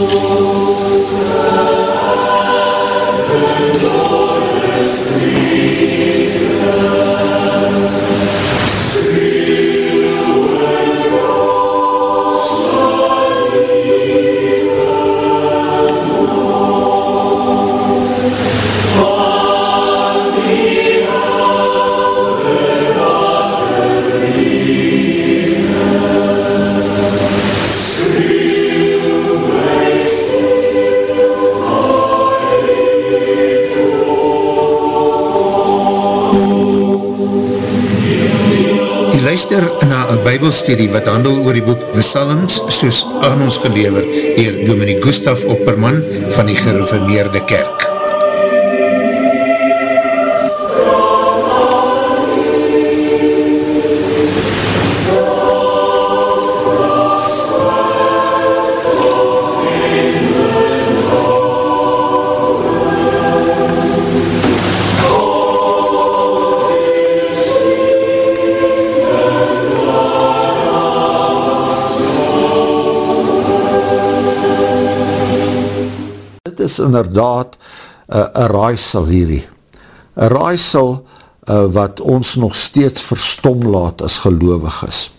you. Bybelstudie wat handel oor die boek The Psalms soos aan ons gelever dier Dominique Gustaf Opperman van die gereformeerde kerk. Inderdaad eh, een uh, raaisel hierdie. Een raaisel uh, wat ons nog steeds verstom laat as gelovig is.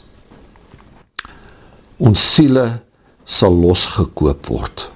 Ons siele sal losgekoop word.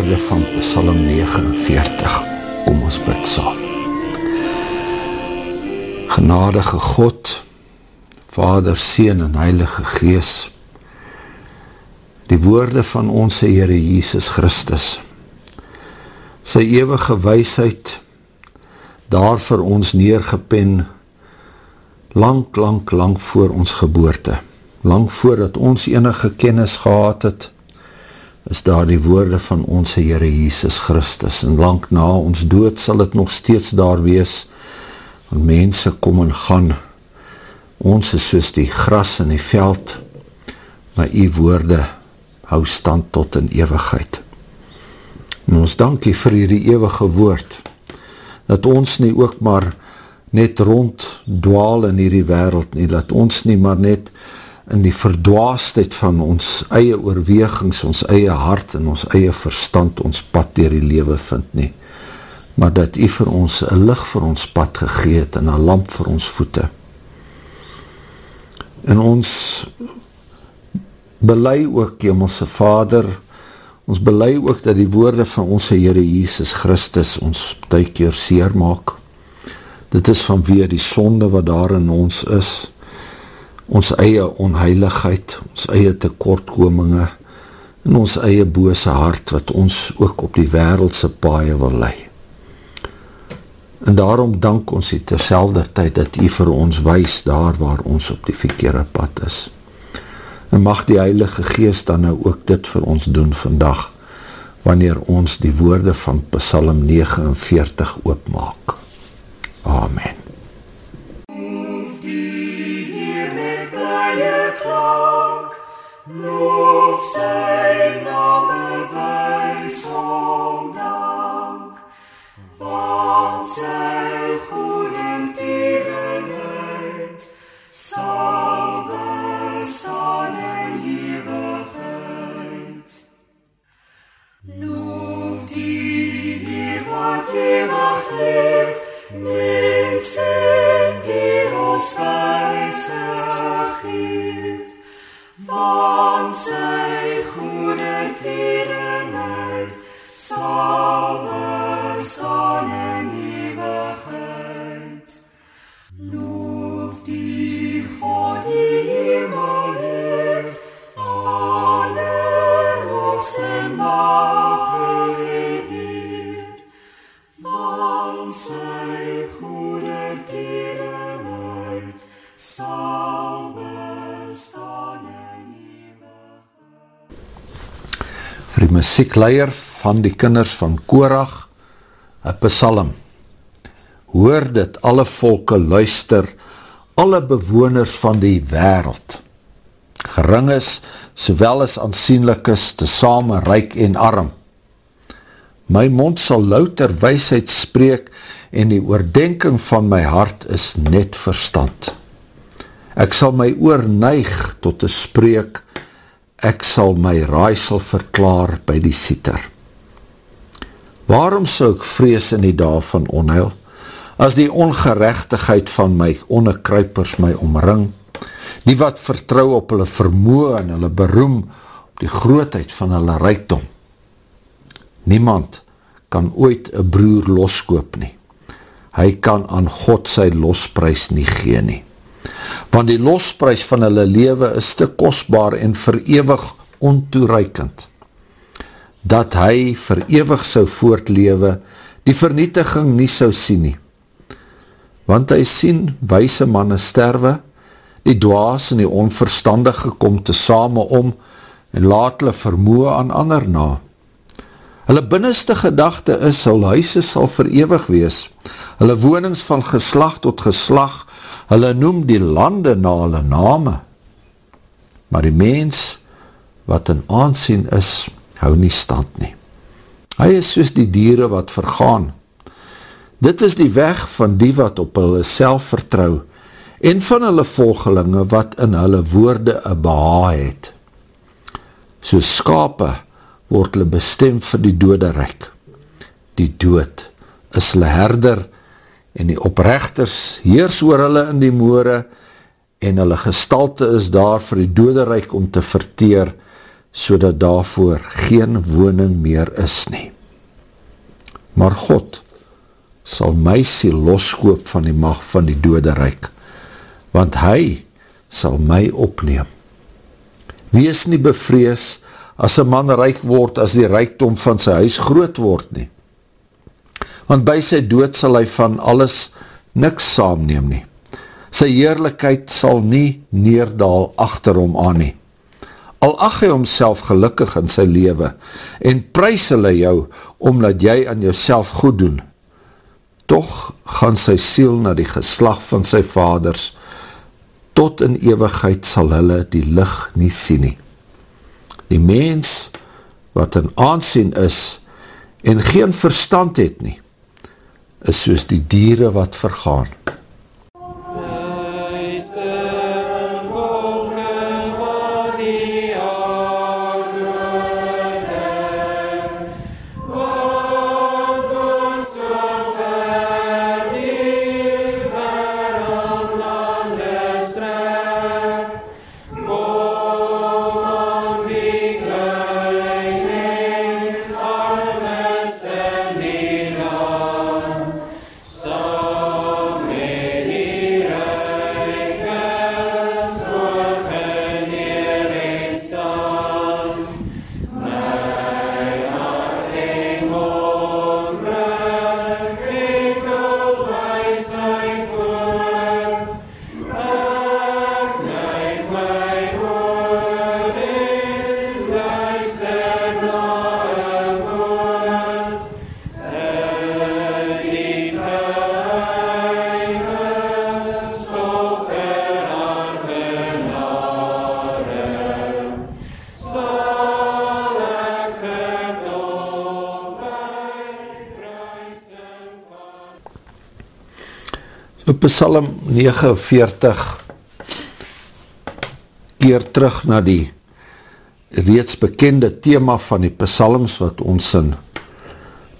Woorde van Psalm 49. Kom ons bid saam. Genadige God, Vader, Seen en Heilige Gees, die woorde van onze Heere Jesus Christus, sy eeuwige weisheid, daar vir ons neergepen, lang, lang, lang voor ons geboorte, lang voordat ons enige kennis gehad het, is daar die woorde van ons Heere Jesus Christus. En lang na ons dood sal het nog steeds daar wees. Want mense kom en gaan. Ons is soos die gras in die veld. Maar die woorde hou stand tot in eeuwigheid en ons dankie vir die eeuwige woord. Dat ons nie ook maar net rond dwaal in hierdie wereld nie, dat ons nie maar net in die verdwaastheid van ons eie oorwegings, ons eie hart en ons eie verstand ons pad dier die lewe vind nie, maar dat u vir ons een licht vir ons pad gegeet en een lamp vir ons voete. En ons belei ook, Hemelse Vader, ons belei ook dat die woorde van ons Heere Jesus Christus ons tykeer seer maak. Dit is vanweer die sonde wat daar in ons is, ons eie onheiligheid, ons eie tekortkominge en ons eie bose hart wat ons ook op die wereldse paaie wil lei. En daarom dank ons die terselfde tyd dat u vir ons wees daar waar ons op die verkeerde pad is. En mag die Heilige Geest dan nou ook dit vir ons doen vandag, wanneer ons die woorde van Psalm 49 oopmaak. Amen. Mensen die ons wijze geef van sy goede tierenheid sal muziekleier van die kinders van Korach, een psalm. Hoor dit, alle volke luister, alle bewoners van die wereld. Gering is, sowel as aansienlik is, te same ryk en arm. My mond sal louter weisheid spreek en die oordenking van my hart is net verstand. Ek sal my oor neig tot te spreek, ek sal my raaisel verklaar by die sieter. Waarom sou ek vrees in die dag van onheil, as die ongerechtigheid van my onnekruipers my omring, die wat vertrou op hulle vermoe en hulle beroem op die grootheid van hulle rijkdom. Niemand kan ooit een broer loskoop nie. Hy kan aan God sy losprys nie gee nie. Want die losprys van hulle lewe is te kostbaar en verewig ontoereikend. Dat hy verewig sou voortlewe, die vernietiging nie sou sien nie. Want hy sien wijse manne sterwe, die dwaas en die onverstandige kom te same om en laat hulle vermoe aan ander na. Hulle binneste gedachte is, hulle huise sal verewig wees, hulle wonings van geslag tot geslag, hulle noem die lande na hulle name. Maar die mens, wat in aansien is, hou nie stand nie. Hy is soos die dieren wat vergaan. Dit is die weg van die wat op hulle self vertrou, en van hulle volgelinge wat in hulle woorde een beha het. Soos skape, word hulle bestem vir die dode rek. Die dood is hulle herder en die oprechters heers oor hulle in die moore en hulle gestalte is daar vir die dode rek om te verteer so dat daarvoor geen woning meer is nie. Maar God sal my siel loskoop van die mag van die dode rek, want hy sal my opneem. Wees nie bevrees, as een man rijk word, as die rijkdom van sy huis groot word nie. Want by sy dood sal hy van alles niks saamneem nie. Sy heerlijkheid sal nie neerdaal achter hom aan nie. Al ag hy homself gelukkig in sy leven en prijs hulle jou omdat jy aan jouself goed doen, toch gaan sy siel na die geslag van sy vaders, tot in eeuwigheid sal hulle die licht nie sien nie. Die mens wat in aansien is en geen verstand het nie, is soos die dieren wat vergaan. Psalm 49 keer terug na die reeds bekende thema van die psalms wat ons in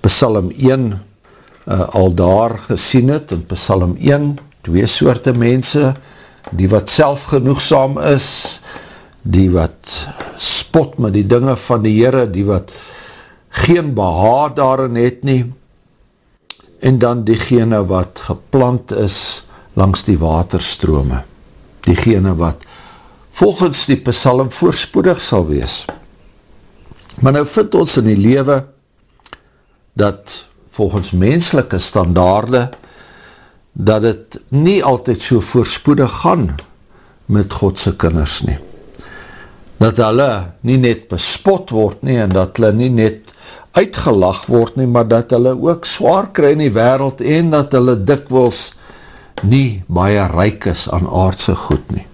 psalm 1 uh, al daar gesien het, in psalm 1 twee soorte mense. Die wat selfgenoegsaam is die wat spot met die dinge van die Heere, die wat geen behaad daarin het nie. En dan diegene wat geplant is langs die waterstrome, diegene wat volgens die psalm voorspoedig sal wees. Maar nou vind ons in die lewe dat volgens menselike standaarde dat het nie altyd so voorspoedig gaan met Godse kinders nie. dat hulle nie net bespot word nie, en dat hulle nie net uitgelag word nie, maar dat hulle ook zwaar kry in die wereld, en dat hulle dikwils nie baie ryk is aan aardse goed nie.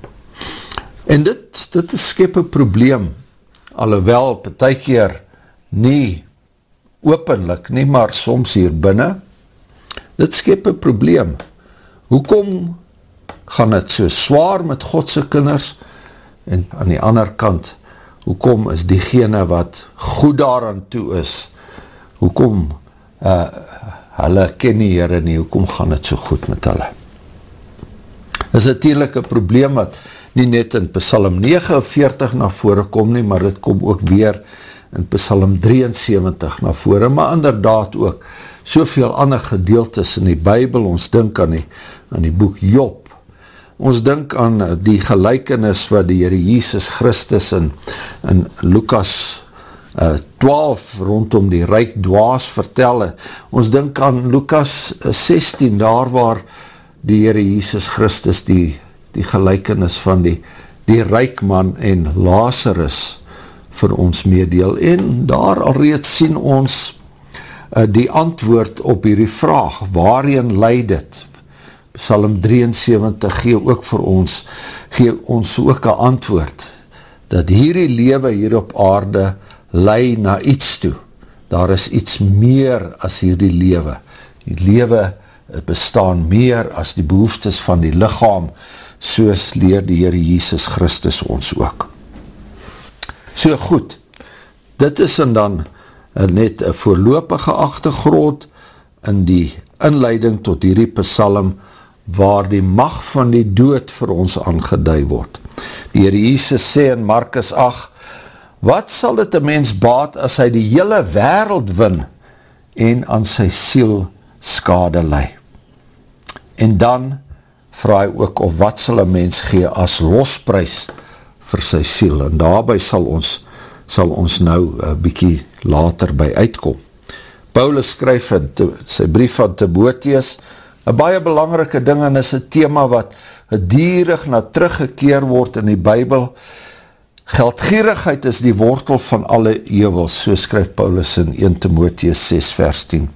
En dit, dit is skep een probleem, alhoewel, betek nie openlik nie, maar soms hier binnen, dit skep een probleem. Hoekom gaan het so zwaar met Godse kinders, en aan die ander kant, hoekom is diegene wat goed daaraan toe is, hoekom uh, hulle ken die Heere nie, hoekom gaan het so goed met hulle? Is natuurlijk een probleem wat nie net in Psalm 49 na vore kom nie, maar dit kom ook weer in Psalm 73 na vore, maar inderdaad ook soveel ander gedeeltes in die Bijbel, ons dink aan die, aan die boek Job, ons dink aan die gelijkenis wat die Heere Jesus Christus in, in Lukas uh, 12 rondom die Rijk dwaas vertel, ons dink aan Lukas 16, daar waar die Heere Jesus Christus die, die gelijkenis van die, die Rijkman en Lazarus vir ons meedeel. En daar alreeds sien ons uh, die antwoord op hierdie vraag, waarin leid dit? Psalm 73 gee ook vir ons, gee ons ook een antwoord, dat hierdie lewe hier op aarde lei na iets toe. Daar is iets meer as hierdie lewe. Die lewe het bestaan meer as die behoeftes van die lichaam, soos leer die Heer Jesus Christus ons ook. So goed, dit is en dan net een voorlopige achtergrond in die inleiding tot hierdie psalm waar die mag van die dood vir ons aangeduid word. Die Heer Jesus sê in Markus 8, wat sal dit een mens baat as hy die hele wereld win en aan sy siel skade lei? en dan vraag hy ook of wat sal een mens gee as losprys vir sy siel, en daarby sal ons, sal ons nou een bykie later by uitkom. Paulus skryf in te, sy brief van Timotheus, een baie belangrike ding, en is een thema wat gedierig na teruggekeer word in die Bijbel, geldgierigheid is die wortel van alle eeuwels, so skryf Paulus in 1 Timotheus 6 vers 10.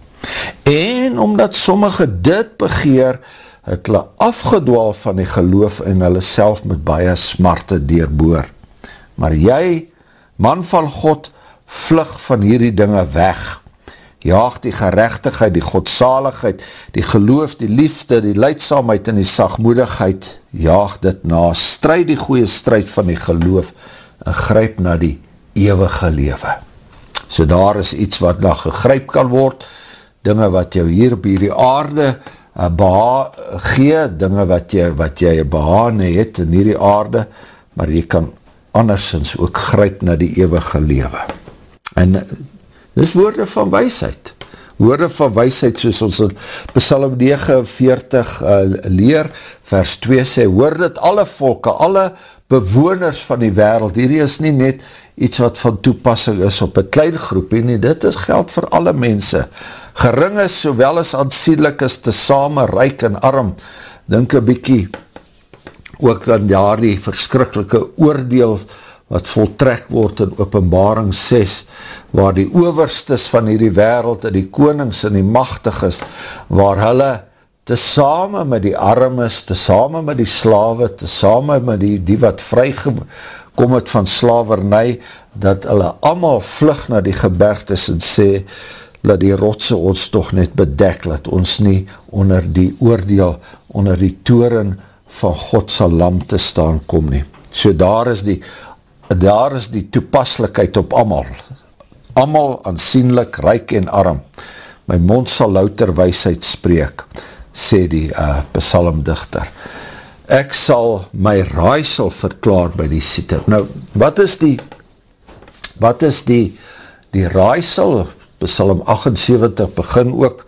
En omdat sommige dit begeer, het hulle afgedwaal van die geloof en hulle self met baie smarte deurboor. Maar jy, man van God, vlug van hierdie dinge weg. Jaag die gerechtigheid, die godsaligheid, die geloof, die liefde, die leidsamheid en die sagmoedigheid, jaag dit na, strijd die goeie strijd van die geloof en gryp na die eeuwige lewe. So daar is iets wat na gegryp kan word, dinge wat jou hier op hierdie aarde uh, beha gee, dinge wat jy, wat jy behane het in hierdie aarde, maar jy kan andersens ook gryp na die eeuwige lewe. En uh, dis woorde van weisheid. Woorde van weisheid soos ons in Psalm 49 uh, leer, vers 2 sê, hoor dit alle volke, alle bewoners van die wereld, hierdie is nie net iets wat van toepassing is op een klein groepie nie, dit is geld vir alle mense, gering is sowel as aansienlik is te same ryk en arm, denk een bykie ook aan daar die verskrikkelike oordeel wat voltrek word in openbaring 6, waar die overstes van hierdie wereld en die konings en die machtig is, waar hulle te same met die armes, te same met die slawe, te same met die, die wat vrygekom het van slavernij, dat hulle allemaal vlug na die gebergtes en sê, laat die rotse ons toch net bedek, laat ons nie onder die oordeel, onder die toren van Godse lam te staan kom nie. So daar is die, daar is die toepaslikheid op amal, amal aansienlik, ryk en arm. My mond sal louter weisheid spreek, sê die uh, psalmdichter. Ek sal my raaisel verklaar by die siete. Nou, wat is die, wat is die, die raaisel, Psalm 78 begin ook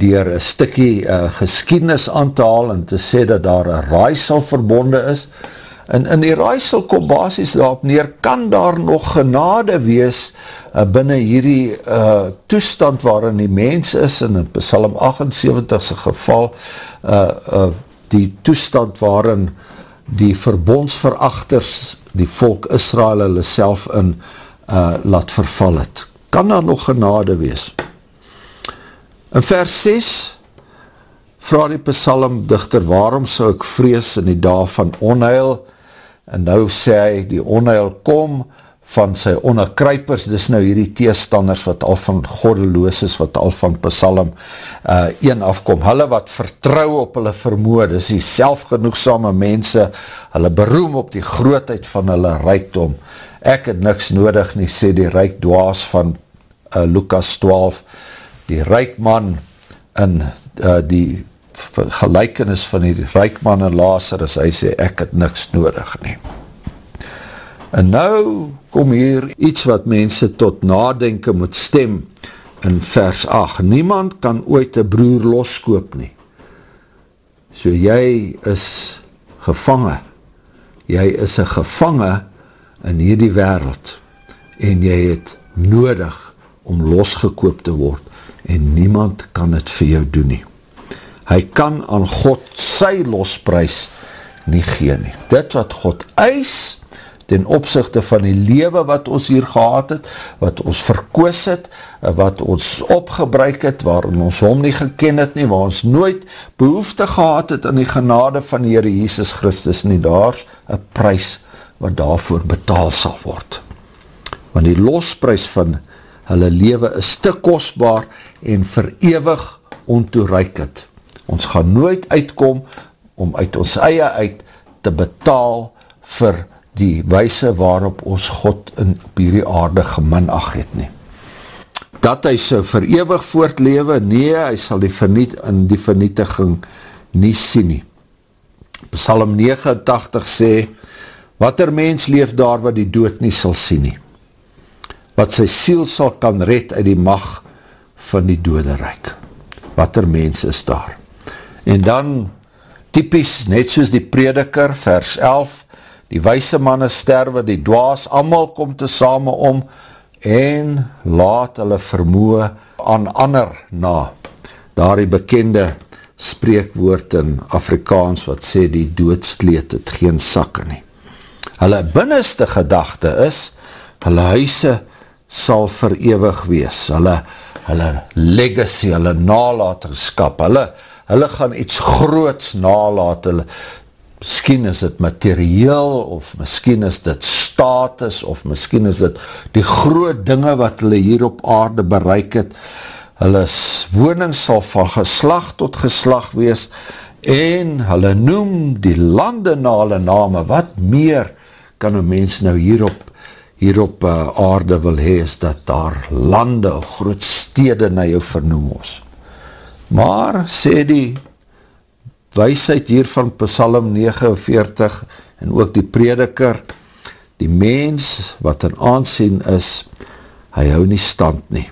dier een stikkie uh, geskiednis aan te haal en te sê dat daar een raaisel verbonde is. En in die raaisel kom basis daarop neer, kan daar nog genade wees uh, binnen hierdie uh, toestand waarin die mens is, en in Psalm 78 geval, uh, uh, die toestand waarin die verbondsverachters die volk Israel hulle self in uh, laat verval het. Kan daar nog genade wees? In vers 6 vraag die psalmdichter, waarom sou ek vrees in die dag van onheil? En nou sê hy, die onheil kom, van sy onderkrypers, dis nou hierdie teestanders wat al van godeloos is, wat al van Psalm uh, 1 afkom, hulle wat vertrou op hulle vermoe, dis die selfgenoegsame mense, hulle beroem op die grootheid van hulle rijkdom, ek het niks nodig nie, sê die rijkdwaas van uh, Lukas 12, die rijkman in uh, die gelijkenis van die rijkman en Lazarus, hy sê ek het niks nodig nie. En nou kom hier iets wat mense tot nadenken moet stem in vers 8. Niemand kan ooit een broer loskoop nie. So jy is gevangen. Jy is een gevangen in hierdie wereld en jy het nodig om losgekoop te word en niemand kan het vir jou doen nie. Hy kan aan God sy losprys nie gee nie. Dit wat God eis, ten opzichte van die lewe wat ons hier gehad het, wat ons verkoos het, wat ons opgebruik het, waarin ons hom nie geken het nie, waar ons nooit behoefte gehad het in die genade van die Heere Jesus Christus nie, daar is een prijs wat daarvoor betaal sal word. Want die losprys van hulle lewe is te kostbaar en verewig ontoereikend. Ons gaan nooit uitkom om uit ons eie uit te betaal vir die wijse waarop ons God in hierdie aarde geminag het nie. Dat hy so verewig voortlewe, nee, hy sal die verniet, in die vernietiging nie sien nie. Psalm 89 sê, wat er mens leef daar wat die dood nie sal sien nie, wat sy siel sal kan red uit die mag van die dode reik. Wat er mens is daar. En dan, typisch, net soos die prediker, vers 11, die wijse manne sterwe, die dwaas, amal kom te same om, en laat hulle vermoe aan ander na. Daar die bekende spreekwoord in Afrikaans, wat sê die doodskleed het geen sakke nie. Hulle binneste gedachte is, hulle huise sal verewig wees, hulle, hulle legacy, hulle nalaterskap, hulle, hulle gaan iets groots nalaat, hulle, miskien is dit materieel, of miskien is dit status, of miskien is dit die groot dinge wat hulle hier op aarde bereik het, hulle woning sal van geslag tot geslag wees, en hulle noem die lande na hulle name, wat meer kan een mens nou hierop, hierop uh, aarde wil hee, is dat daar lande, groot stede na jou vernoem ons. Maar, sê die weisheid hier van Psalm 49 en ook die prediker, die mens wat in aansien is, hy hou nie stand nie.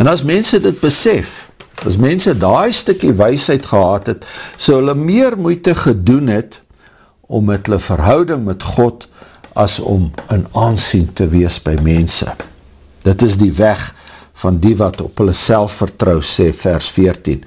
En as mense dit besef, as mense daai stikkie weisheid gehad het, so hulle meer moeite gedoen het om met hulle verhouding met God as om in aansien te wees by mense. Dit is die weg van die wat op hulle self vertrouw, sê vers 14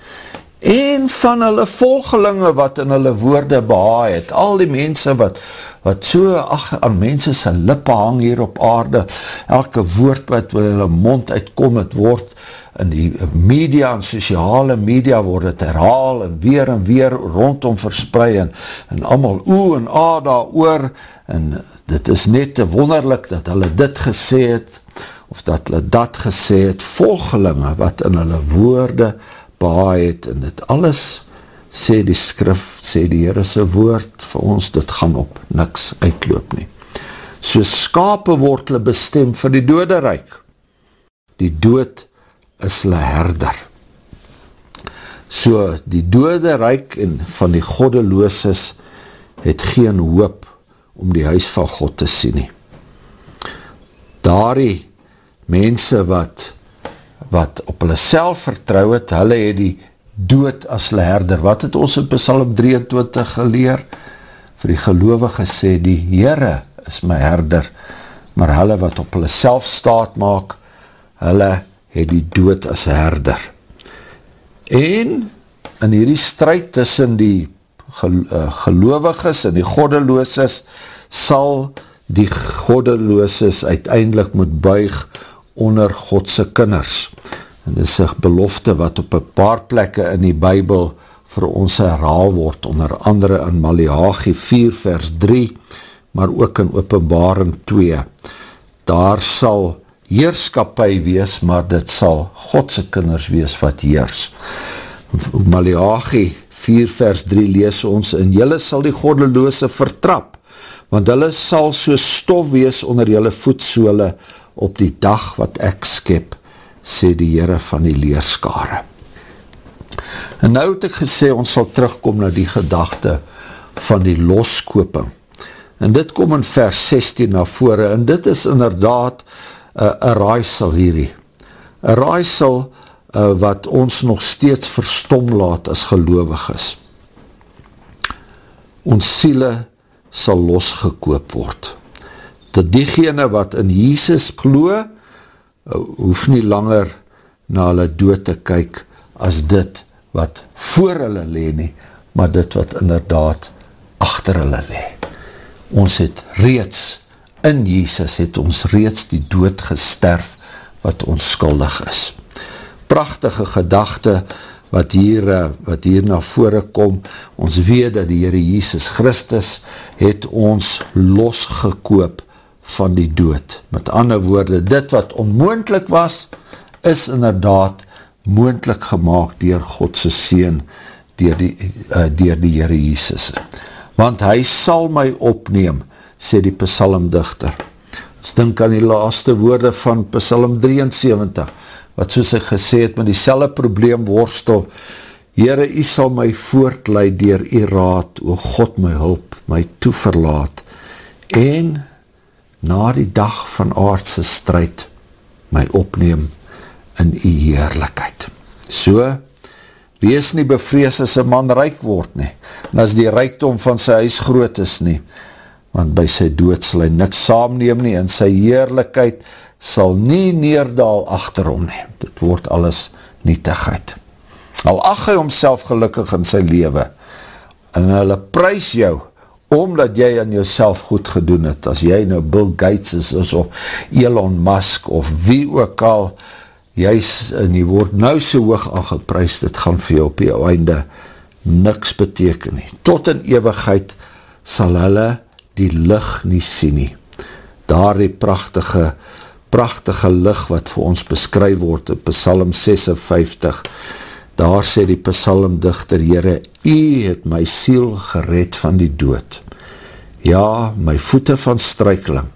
en van hulle volgelinge wat in hulle woorde behaai het, al die mense wat, wat so ach, aan mense sy lippe hang hier op aarde, elke woord wat hulle mond uitkom, het word in die media en sociale media word het herhaal en weer en weer rondom verspreid en, en allemaal oe en a daar oor en dit is net te wonderlik dat hulle dit gesê het of dat hulle dat gesê het, volgelinge wat in hulle woorde baai het en dit alles sê die skrif, sê die Heerese woord vir ons, dit gaan op niks uitloop nie. So skape word hulle bestem vir die dode reik. Die dood is hulle herder. So die dode reik en van die goddelooses het geen hoop om die huis van God te sien nie. Daar die mense wat wat op hulle self vertrouw het, hulle het die dood as hulle herder. Wat het ons in Psalm 23 geleer? Vir die gelovige sê, die Heere is my herder, maar hulle wat op hulle self staat maak, hulle het die dood as herder. En in hierdie strijd tussen die eh, geloviges en die goddelooses, sal die goddelooses uiteindelik moet buig onder Godse kinders. En dit is een belofte wat op een paar plekke in die Bijbel vir ons herhaal word, onder andere in Malachi 4 vers 3, maar ook in openbaring 2. Daar sal heerskapie wees, maar dit sal Godse kinders wees wat heers. Malachi 4 vers 3 lees ons, en jylle sal die goddeloose vertrap, want hulle sal so stof wees onder jylle voetsole op die dag wat ek skep, sê die Heere van die leerskare. En nou het ek gesê, ons sal terugkom na die gedachte van die loskoping. En dit kom in vers 16 na vore, en dit is inderdaad eh, een uh, raaisel hierdie. Een raaisel uh, wat ons nog steeds verstom laat as gelovig is. Ons siele sal losgekoop word. Dat diegene wat in Jesus glo, uh, hoef nie langer na hulle dood te kyk as dit wat voor hulle le nie, maar dit wat inderdaad achter hulle le. Ons het reeds, in Jesus het ons reeds die dood gesterf wat ons skuldig is prachtige gedachte wat hier, eh, wat hier na vore kom. Ons weet dat die Heere Jesus Christus het ons losgekoop van die dood. Met ander woorde, dit wat onmoendlik was, is inderdaad moendlik gemaakt dier Godse Seen, dier die, uh, dier die Heere Jesus. Want hy sal my opneem, sê die psalmdichter. Ons dink aan die laaste woorde van psalm 73, wat soos ek gesê het, met die selle probleem worstel, Heere, u sal my voortleid dier u raad, o God my hulp, my toeverlaat, en na die dag van aardse strijd, my opneem in u heerlijkheid. So, wees nie bevrees as een man rijk word nie, en as die rijkdom van sy huis groot is nie, want by sy dood sal hy niks saamneem nie, en sy heerlijkheid sal nie neerdaal achterom nie. Dit word alles nietigheid. Al ag hy homself gelukkig in sy leven, en hulle prijs jou, omdat jy aan jouself goed gedoen het, as jy nou Bill Gates is, of Elon Musk, of wie ook al, jy is, en jy word nou so hoog aangeprys, dit gaan vir jou op jou einde niks beteken nie. Tot in eeuwigheid sal hulle die licht nie sien nie. Daar die prachtige prachtige lig wat vir ons beskryf word in Psalm 56. Daar sê die psalmdichter, Heere, U het my siel gered van die dood. Ja, my voete van struikeling,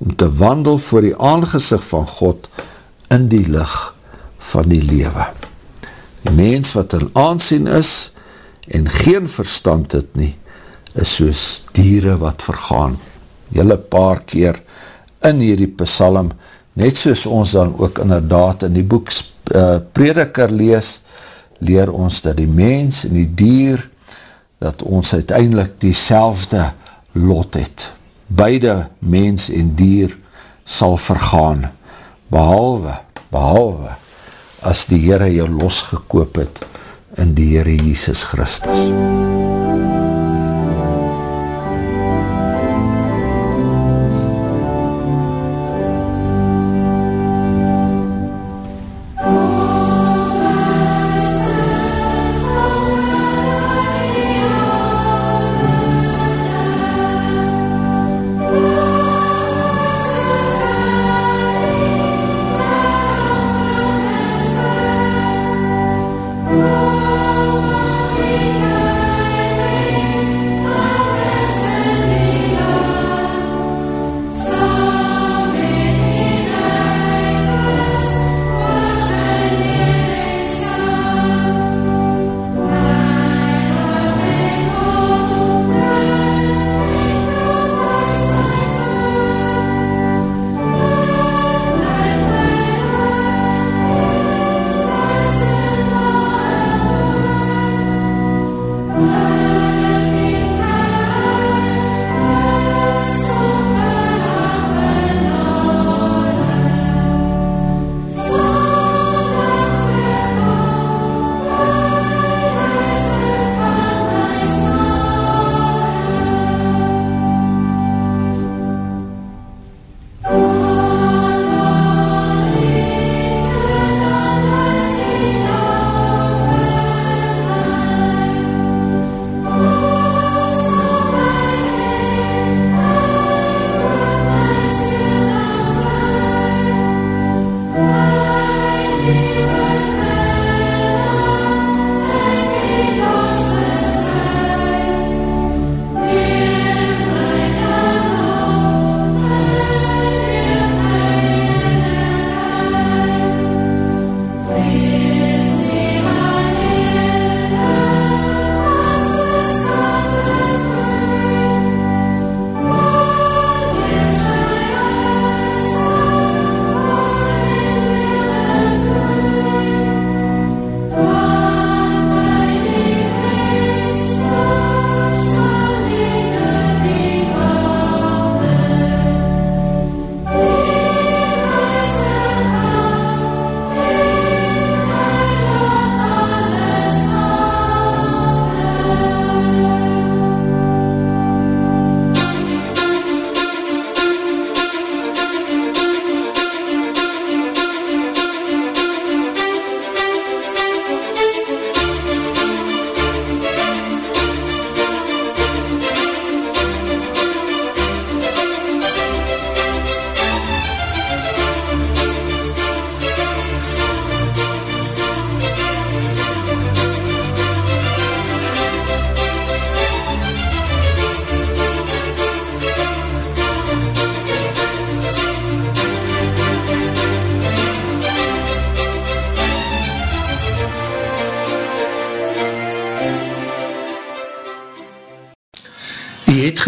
om te wandel voor die aangezicht van God in die lig van die lewe. Die mens wat in aansien is en geen verstand het nie, is soos dieren wat vergaan. Julle paar keer in hierdie psalm net soos ons dan ook inderdaad in die boek uh, prediker lees, leer ons dat die mens en die dier, dat ons uiteindelik die selfde lot het. Beide mens en dier sal vergaan, behalwe, behalwe, as die Heere jou losgekoop het in die Heere Jesus Christus. MUZIEK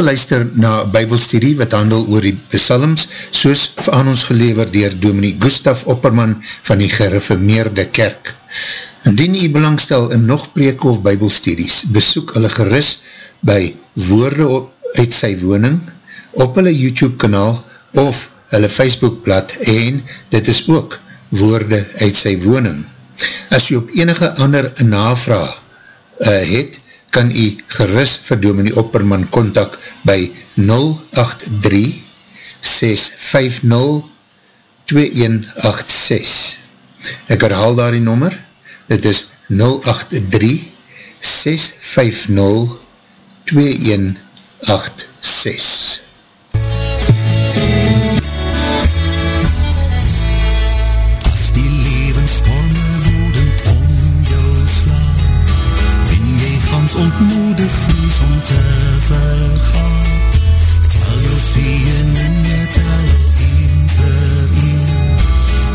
geluister na bybelstudie wat handel oor die psalms, soos aan ons gelever dier Dominique Gustaf Opperman van die gereformeerde kerk. Indien jy belangstel in nog preek of bybelstudies, besoek hulle geris by woorde op, uit sy woning, op hulle YouTube kanaal of hulle Facebookblad en dit is ook woorde uit sy woning. As jy op enige ander navraag uh, het, kan jy geris vir Dominie Opperman kontak by 083 650 2186. Ek herhaal daar die nommer, dit is 083 650 2186. ons ontmoedig vies om te vergaan. Ek tel jou sien en jy tel al een vir een.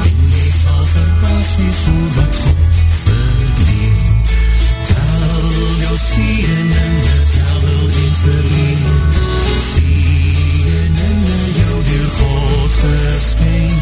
En jy sal verpas wees hoe wat God verdleen. Tel jou sien en jy tel al een vir een. Sien en jou deur God geskeen.